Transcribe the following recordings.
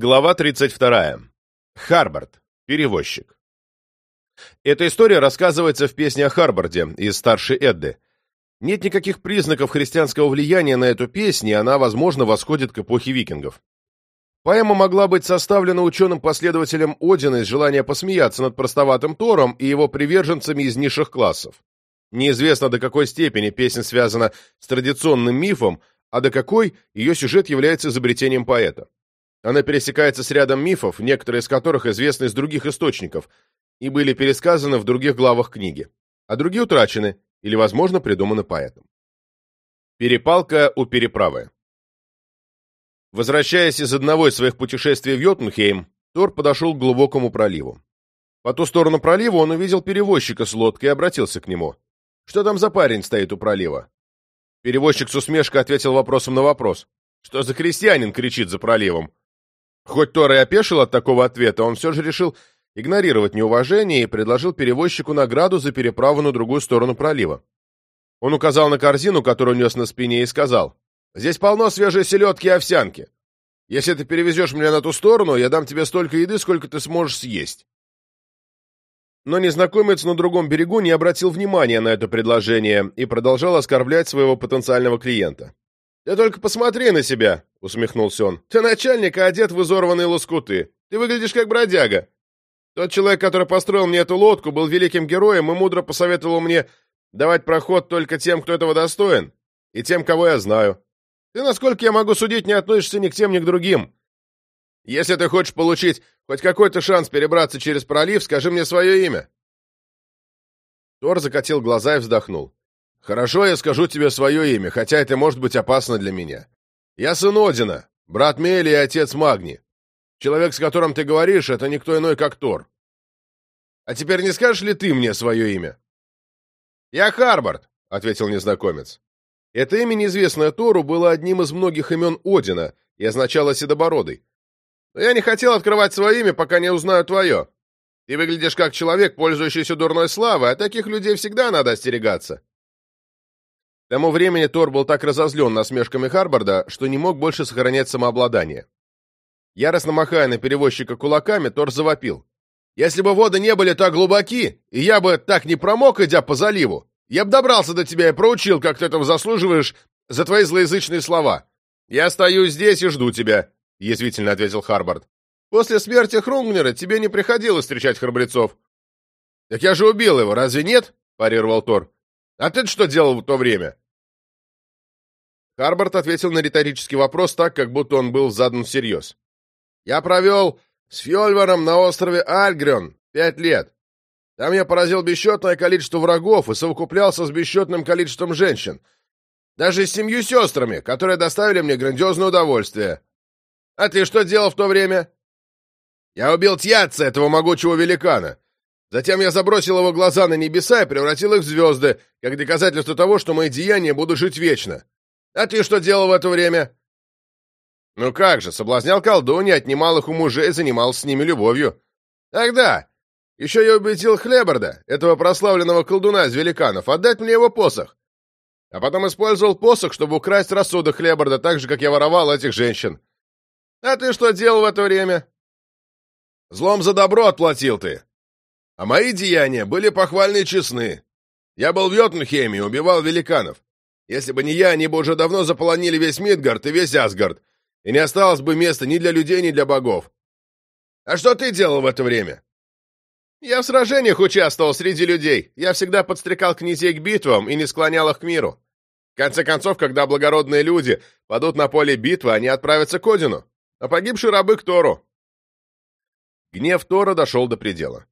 Глава 32. Харбард. Перевозчик. Эта история рассказывается в песне о Харбарде из старшей Эдды. Нет никаких признаков христианского влияния на эту песню, она, возможно, восходит к эпохе викингов. Поэма могла быть составлена ученым-последователем Одина из желания посмеяться над простоватым Тором и его приверженцами из низших классов. Неизвестно, до какой степени песня связана с традиционным мифом, а до какой ее сюжет является изобретением поэта. Она пересекается с рядом мифов, некоторые из которых известны из других источников и были пересказаны в других главах книги, а другие утрачены или, возможно, придуманы поэтом. Перепалка у переправы Возвращаясь из одного из своих путешествий в Йотунхейм, Тор подошел к глубокому проливу. По ту сторону пролива он увидел перевозчика с лодкой и обратился к нему. «Что там за парень стоит у пролива?» Перевозчик с усмешкой ответил вопросом на вопрос. «Что за крестьянин кричит за проливом?» Хоть Тор и опешил от такого ответа, он все же решил игнорировать неуважение и предложил перевозчику награду за переправу на другую сторону пролива. Он указал на корзину, которую нес на спине, и сказал, «Здесь полно свежей селедки и овсянки. Если ты перевезешь меня на ту сторону, я дам тебе столько еды, сколько ты сможешь съесть». Но незнакомец на другом берегу не обратил внимания на это предложение и продолжал оскорблять своего потенциального клиента. «Ты только посмотри на себя!» — усмехнулся он. «Ты начальник, а одет в изорванные лоскуты. Ты выглядишь как бродяга. Тот человек, который построил мне эту лодку, был великим героем и мудро посоветовал мне давать проход только тем, кто этого достоин, и тем, кого я знаю. Ты, насколько я могу судить, не относишься ни к тем, ни к другим. Если ты хочешь получить хоть какой-то шанс перебраться через пролив, скажи мне свое имя». Тор закатил глаза и вздохнул. «Хорошо, я скажу тебе свое имя, хотя это может быть опасно для меня. Я сын Одина, брат Мели и отец Магни. Человек, с которым ты говоришь, это никто иной, как Тор. А теперь не скажешь ли ты мне свое имя?» «Я Харбард», — ответил незнакомец. Это имя, неизвестное Тору, было одним из многих имен Одина и означало «седобородый». Но я не хотел открывать свое имя, пока не узнаю твое. Ты выглядишь как человек, пользующийся дурной славой, а таких людей всегда надо остерегаться. К тому времени Тор был так разозлен насмешками Харбарда, что не мог больше сохранять самообладание. Яростно махая на перевозчика кулаками, Тор завопил. «Если бы воды не были так глубоки, и я бы так не промок, идя по заливу, я бы добрался до тебя и проучил, как ты этого заслуживаешь, за твои злоязычные слова. Я стою здесь и жду тебя», — язвительно ответил Харбард. «После смерти Хрунгнера тебе не приходилось встречать храбрецов». «Так я же убил его, разве нет?» — парировал Тор. «А ты что делал в то время?» Харбард ответил на риторический вопрос так, как будто он был задан всерьез. «Я провел с Фьольваром на острове Альгрен пять лет. Там я поразил бесчетное количество врагов и совокуплялся с бесчетным количеством женщин. Даже с семью сестрами, которые доставили мне грандиозное удовольствие. А ты что делал в то время?» «Я убил Тьяца, этого могучего великана. Затем я забросил его глаза на небеса и превратил их в звезды, как доказательство того, что мои деяния будут жить вечно. А ты что делал в это время? Ну как же, соблазнял колдунья, отнимал их у мужей занимался с ними любовью. Ах да, еще я убедил Хлеборда, этого прославленного колдуна из великанов, отдать мне его посох. А потом использовал посох, чтобы украсть рассудок Хлеборда, так же, как я воровал этих женщин. А ты что делал в это время? Злом за добро отплатил ты. А мои деяния были похвальны и честны. Я был в Йотунхеме и убивал великанов. Если бы не я, они бы уже давно заполонили весь Мидгард и весь Асгард, и не осталось бы места ни для людей, ни для богов. А что ты делал в это время? Я в сражениях участвовал среди людей. Я всегда подстрекал князей к битвам и не склонял их к миру. В конце концов, когда благородные люди падут на поле битвы, они отправятся к Одину, а погибшие рабы к Тору. Гнев Тора дошел до предела.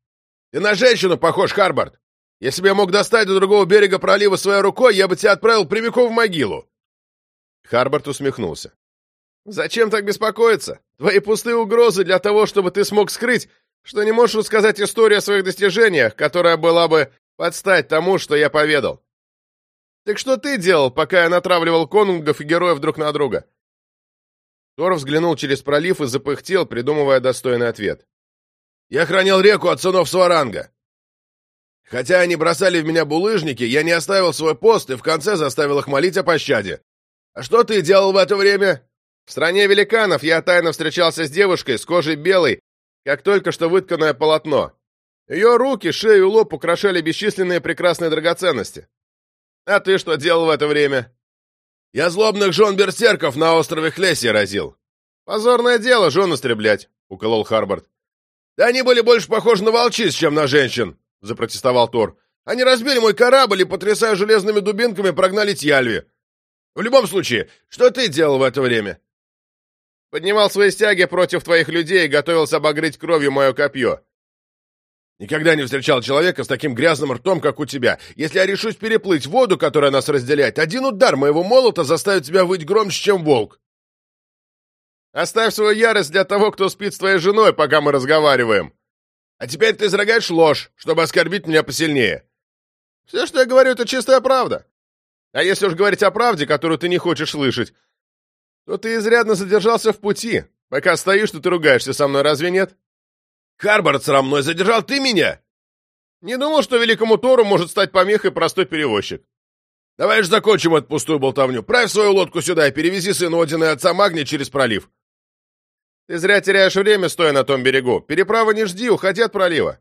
Ты на женщину похож, Харбард! Если бы я мог достать до другого берега пролива своей рукой, я бы тебя отправил прямиком в могилу!» Харбард усмехнулся. «Зачем так беспокоиться? Твои пустые угрозы для того, чтобы ты смог скрыть, что не можешь рассказать историю о своих достижениях, которая была бы подстать тому, что я поведал. Так что ты делал, пока я натравливал конунгов и героев друг на друга?» Тор взглянул через пролив и запыхтел, придумывая достойный ответ. Я хранил реку от сынов Сваранга. Хотя они бросали в меня булыжники, я не оставил свой пост и в конце заставил их молить о пощаде. А что ты делал в это время? В стране великанов я тайно встречался с девушкой с кожей белой, как только что вытканное полотно. Ее руки, шею и лоб украшали бесчисленные прекрасные драгоценности. А ты что делал в это время? Я злобных жен берсерков на острове Хлесси разил. Позорное дело жен истреблять, — уколол Харбард. Да они были больше похожи на волчиц, чем на женщин, — запротестовал Тор. Они разбили мой корабль и, потрясая железными дубинками, прогнали Тьяльви. В любом случае, что ты делал в это время? Поднимал свои стяги против твоих людей и готовился обогреть кровью мое копье. Никогда не встречал человека с таким грязным ртом, как у тебя. Если я решусь переплыть воду, которая нас разделяет, один удар моего молота заставит тебя выть громче, чем волк. Оставь свою ярость для того, кто спит с твоей женой, пока мы разговариваем. А теперь ты изрыгаешь ложь, чтобы оскорбить меня посильнее. Все, что я говорю, это чистая правда. А если уж говорить о правде, которую ты не хочешь слышать, то ты изрядно задержался в пути. Пока стоишь, что ты ругаешься со мной, разве нет? Харбард сram мной задержал ты меня? Не думал, что великому Тору может стать помехой простой перевозчик. Давай же закончим эту пустую болтовню. Правь свою лодку сюда и перевези сына Одина и отца Магни через пролив. Ты зря теряешь время, стоя на том берегу. Переправы не жди, уходи от пролива.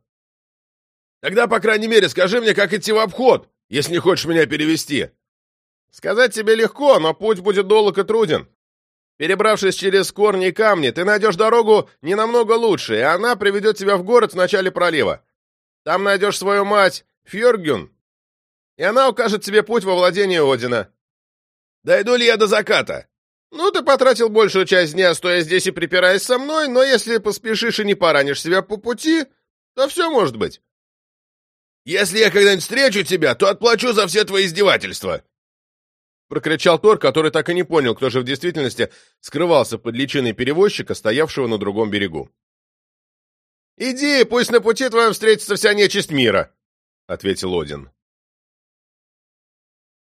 Тогда, по крайней мере, скажи мне, как идти в обход, если не хочешь меня перевести. Сказать тебе легко, но путь будет долг и труден. Перебравшись через корни и камни, ты найдешь дорогу не намного лучше, и она приведет тебя в город в начале пролива. Там найдешь свою мать, Фьоргюн, и она укажет тебе путь во владение Одина. Дойду ли я до заката? Ну, ты потратил большую часть дня, стоя здесь и припираясь со мной, но если поспешишь и не поранишь себя по пути, то все может быть. Если я когда-нибудь встречу тебя, то отплачу за все твои издевательства. Прокричал Тор, который так и не понял, кто же в действительности скрывался под личиной перевозчика, стоявшего на другом берегу. «Иди, пусть на пути твоем встретится вся нечисть мира», — ответил Один.